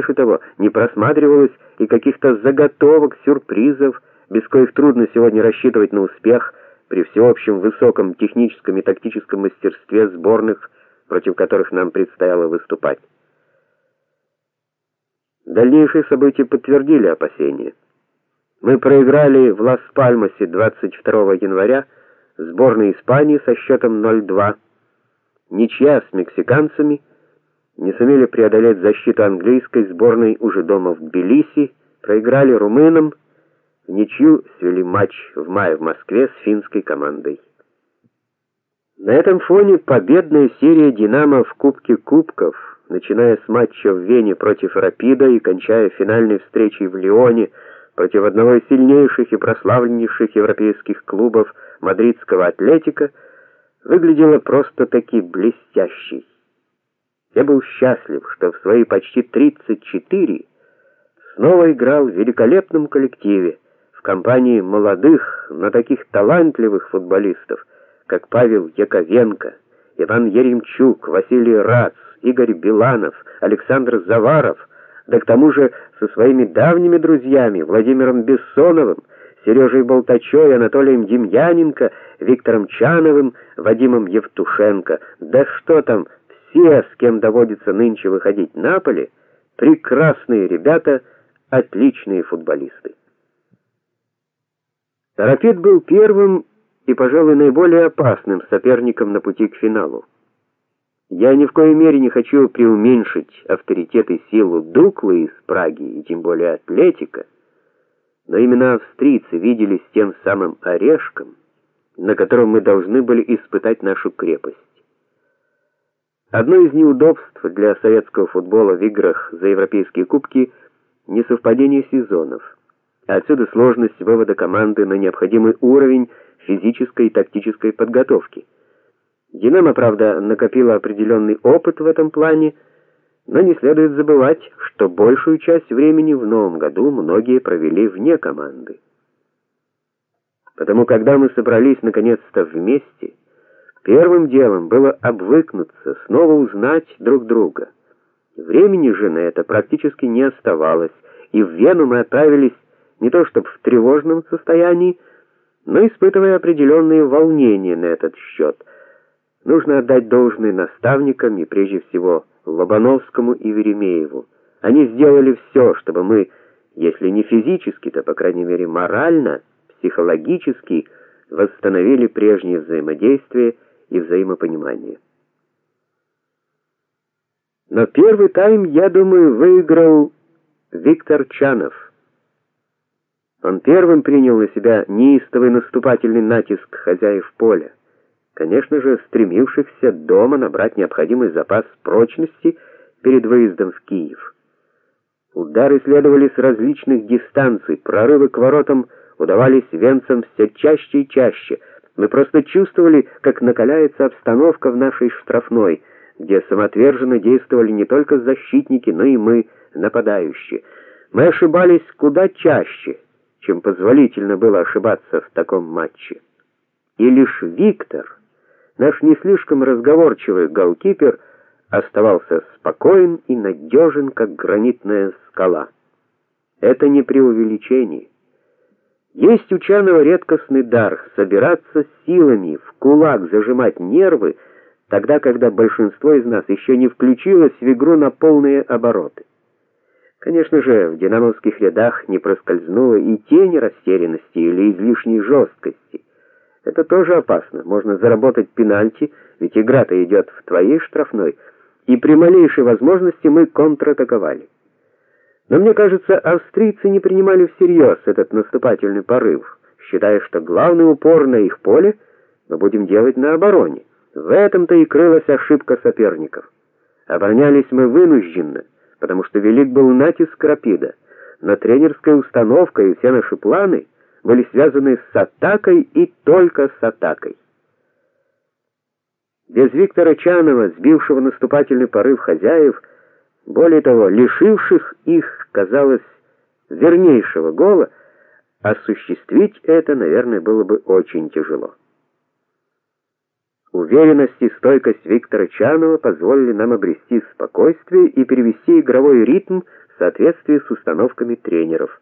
Больше того, не просматривалось и каких-то заготовок, сюрпризов, без коих трудно сегодня рассчитывать на успех при всеобщем высоком техническом и тактическом мастерстве сборных, против которых нам предстояло выступать. Дальнейшие события подтвердили опасения. Мы проиграли в Лас-Пальмасе 22 января сборной Испании со счетом 0:2. Ничья с мексиканцами не сумели преодолеть защиту английской сборной уже дома в Тбилиси, проиграли румынам, в ничью свели матч в мае в Москве с финской командой. На этом фоне победная серия Динамо в Кубке кубков, начиная с матча в Вене против Рапида и кончая финальной встречей в Лионе против одного из сильнейших и прославленнейших европейских клубов мадридского Атлетико, выглядела просто-таки блестящей. Я был счастлив, что в свои почти 34 снова играл в великолепном коллективе, в компании молодых, но таких талантливых футболистов, как Павел Яковенко, Иван Еремчук, Василий Рац, Игорь Биланов, Александр Заваров, да к тому же со своими давними друзьями Владимиром Бессоновым, Сережей Болтачой, Анатолием Демьяненко, Виктором Чановым, Вадимом Евтушенко. Да что там, все, с кем доводится нынче выходить на поле, прекрасные ребята, отличные футболисты. Рапид был первым и, пожалуй, наиболее опасным соперником на пути к финалу. Я ни в коей мере не хочу преуменьшить авторитет и силу Дуклы из Праги и тем более Атлетика, но именно австрийцы виделись тем самым орешком, на котором мы должны были испытать нашу крепость. Одно из неудобств для советского футбола в играх за европейские кубки несовпадение сезонов. Отсюда сложность вывода команды на необходимый уровень физической и тактической подготовки. Динамо, правда, накопила определенный опыт в этом плане, но не следует забывать, что большую часть времени в новом году многие провели вне команды. Потому когда мы собрались наконец-то вместе, Первым делом было обвыкнуться, снова узнать друг друга. Времени же на это практически не оставалось, и в Вену мы отправились не то чтобы в тревожном состоянии, но испытывая определенные волнения на этот счет. Нужно отдать должное наставникам и прежде всего Лобановскому и Веремееву. Они сделали все, чтобы мы, если не физически, то по крайней мере морально, психологически восстановили прежнее взаимодействие и взаимопонимание. Но первый тайм, я думаю, выиграл Виктор Чанов. Он первым принял на себя неистовый наступательный натиск хозяев поля, конечно же, стремившихся дома набрать необходимый запас прочности перед выездом в Киев. Удары следовали с различных дистанций, прорывы к воротам удавались венцам все чаще и чаще. Мы просто чувствовали, как накаляется обстановка в нашей штрафной, где самоотверженно действовали не только защитники, но и мы, нападающие. Мы ошибались куда чаще, чем позволительно было ошибаться в таком матче. И лишь Виктор, наш не слишком разговорчивый голкипер, оставался спокоен и надежен, как гранитная скала. Это не преувеличение. Есть у Чанова редкостный дар собираться силами, в кулак зажимать нервы, тогда, когда большинство из нас еще не включилось в игру на полные обороты. Конечно же, в динамовских рядах не проскользнуло и тени растерянности или излишней жесткости. Это тоже опасно. Можно заработать пенальти, ведь игра-то идет в твоей штрафной, и при малейшей возможности мы контратаковали. Но мне кажется, австрийцы не принимали всерьез этот наступательный порыв, считая, что главный упор на их поле мы будем делать на обороне. В этом-то и крылась ошибка соперников. Оборонялись мы вынужденно, потому что велик был натиск Рапида, но тренерская установка и все наши планы были связаны с атакой и только с атакой. Без Виктора Чанова, сбившего наступательный порыв хозяев, более того, лишивших их, казалось, вернейшего гола, осуществить это, наверное, было бы очень тяжело. Уверенность и стойкость Виктора Чанова позволили нам обрести спокойствие и перевести игровой ритм соответствии с установками тренеров.